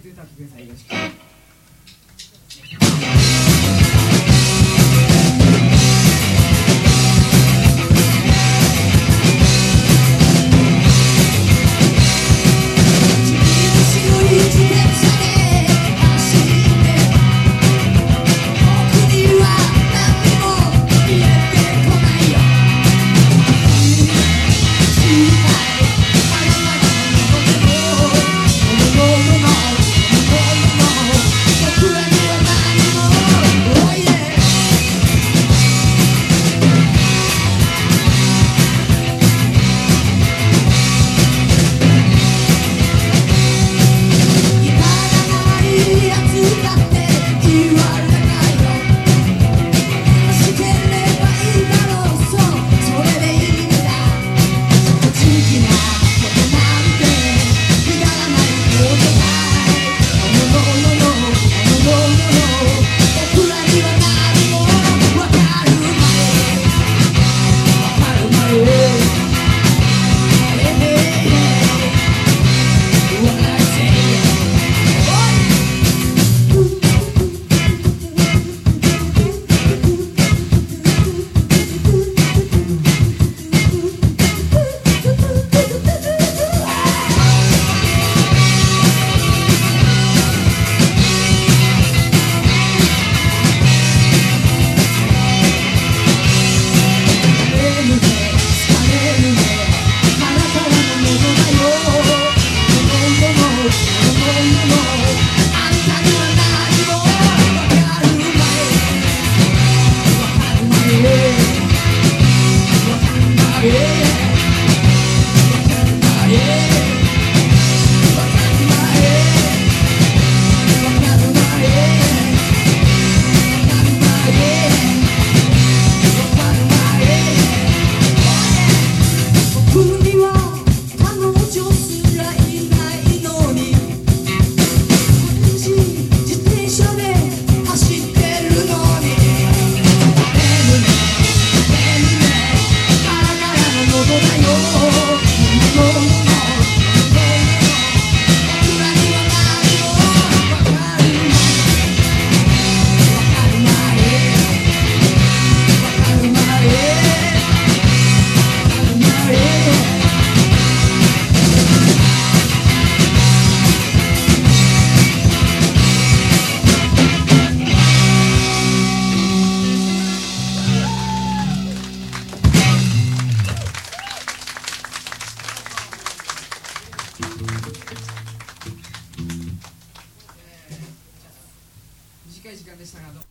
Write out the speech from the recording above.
イト歌ってくださんよろしく。Yeah. 短い時間でしたが